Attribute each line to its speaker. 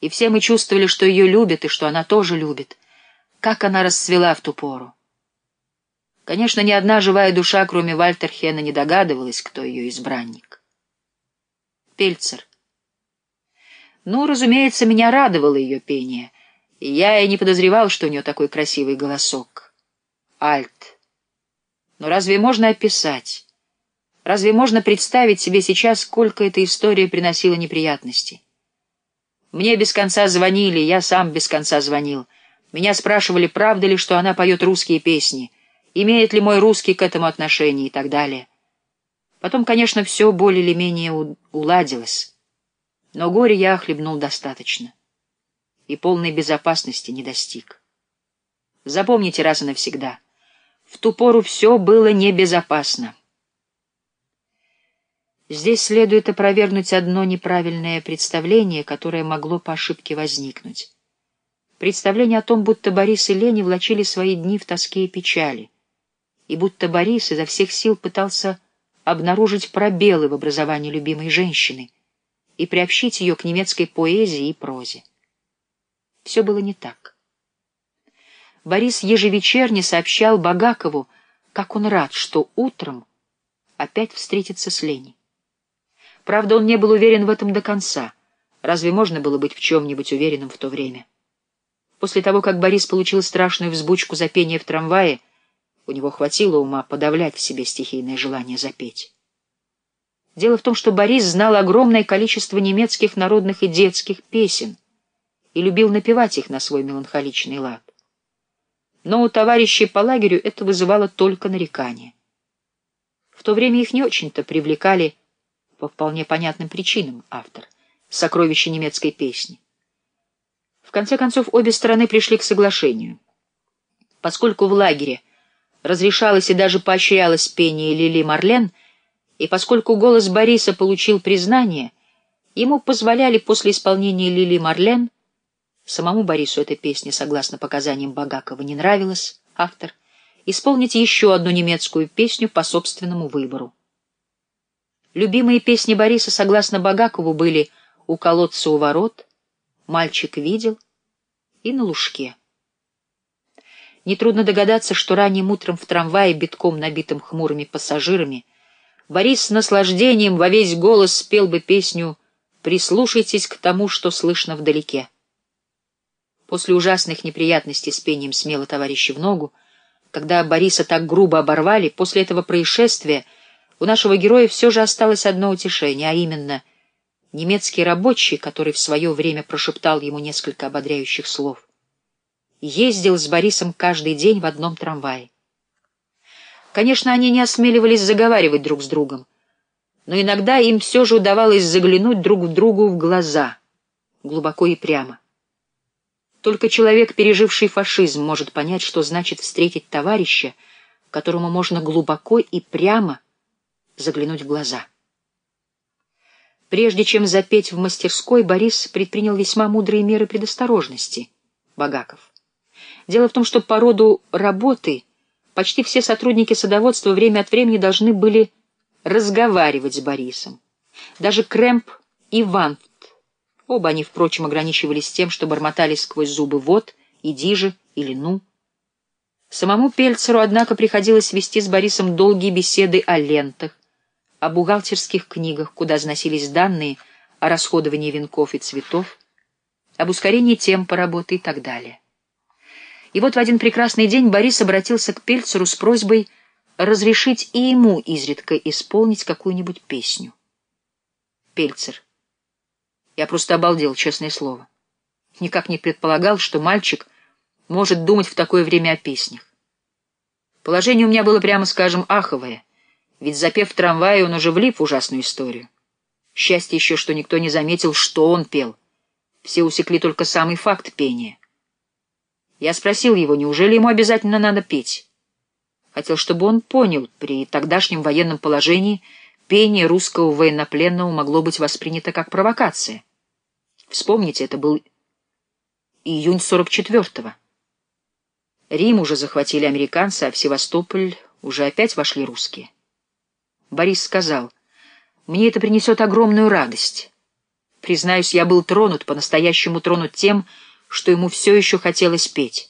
Speaker 1: И все мы чувствовали, что ее любят и что она тоже любит. Как она расцвела в ту пору. Конечно, ни одна живая душа, кроме Вальтерхена, не догадывалась, кто ее избранник. Пельцер. Ну, разумеется, меня радовало ее пение, я и не подозревал, что у нее такой красивый голосок. Альт. Но разве можно описать? Разве можно представить себе сейчас, сколько эта история приносила неприятностей? Мне без конца звонили, я сам без конца звонил. Меня спрашивали, правда ли, что она поет русские песни, имеет ли мой русский к этому отношение и так далее. Потом, конечно, все более или менее уладилось. Но горе я охлебнул достаточно. И полной безопасности не достиг. Запомните раз и навсегда. В ту пору все было небезопасно. Здесь следует опровергнуть одно неправильное представление, которое могло по ошибке возникнуть. Представление о том, будто Борис и Лени влачили свои дни в тоске и печали, и будто Борис изо всех сил пытался обнаружить пробелы в образовании любимой женщины и приобщить ее к немецкой поэзии и прозе. Все было не так. Борис ежевечерне сообщал Багакову, как он рад, что утром опять встретится с Леней. Правда, он не был уверен в этом до конца. Разве можно было быть в чем-нибудь уверенным в то время? После того, как Борис получил страшную взбучку за пение в трамвае, у него хватило ума подавлять в себе стихийное желание запеть. Дело в том, что Борис знал огромное количество немецких народных и детских песен и любил напевать их на свой меланхоличный лад. Но у товарищей по лагерю это вызывало только нарекания. В то время их не очень-то привлекали по вполне понятным причинам автор, сокровище немецкой песни. В конце концов, обе стороны пришли к соглашению. Поскольку в лагере разрешалось и даже поощрялось пение Лили Марлен, и поскольку голос Бориса получил признание, ему позволяли после исполнения Лили Марлен, самому Борису эта песня, согласно показаниям Багакова, не нравилась, автор, исполнить еще одну немецкую песню по собственному выбору. Любимые песни Бориса, согласно Багакову, были «У колодца у ворот», «Мальчик видел» и «На лужке». Нетрудно догадаться, что ранним утром в трамвае, битком набитым хмурыми пассажирами, Борис с наслаждением во весь голос спел бы песню «Прислушайтесь к тому, что слышно вдалеке». После ужасных неприятностей с пением смело товарища в ногу, когда Бориса так грубо оборвали, после этого происшествия — у нашего героя все же осталось одно утешение, а именно немецкий рабочий, который в свое время прошептал ему несколько ободряющих слов, ездил с Борисом каждый день в одном трамвае. Конечно, они не осмеливались заговаривать друг с другом, но иногда им все же удавалось заглянуть друг в другу в глаза, глубоко и прямо. Только человек, переживший фашизм, может понять, что значит встретить товарища, которому можно глубоко и прямо заглянуть в глаза. Прежде чем запеть в мастерской, Борис предпринял весьма мудрые меры предосторожности. Багаков. Дело в том, что по роду работы почти все сотрудники садоводства время от времени должны были разговаривать с Борисом. Даже Крэмп и Ванфт. Оба они, впрочем, ограничивались тем, что бормотали сквозь зубы «вот», «иди же» или «ну». Самому Пельцеру, однако, приходилось вести с Борисом долгие беседы о лентах, о бухгалтерских книгах, куда заносились данные о расходовании венков и цветов, об ускорении темпа работы и так далее. И вот в один прекрасный день Борис обратился к Пельцеру с просьбой разрешить и ему изредка исполнить какую-нибудь песню. Пельцер. Я просто обалдел, честное слово. Никак не предполагал, что мальчик может думать в такое время о песнях. Положение у меня было, прямо скажем, аховое — ведь, запев в он уже влип в ужасную историю. Счастье еще, что никто не заметил, что он пел. Все усекли только самый факт пения. Я спросил его, неужели ему обязательно надо петь? Хотел, чтобы он понял, при тогдашнем военном положении пение русского военнопленного могло быть воспринято как провокация. Вспомните, это был июнь 44-го. Рим уже захватили американцы, а в Севастополь уже опять вошли русские. Борис сказал, «Мне это принесет огромную радость. Признаюсь, я был тронут, по-настоящему тронут тем, что ему все еще хотелось петь.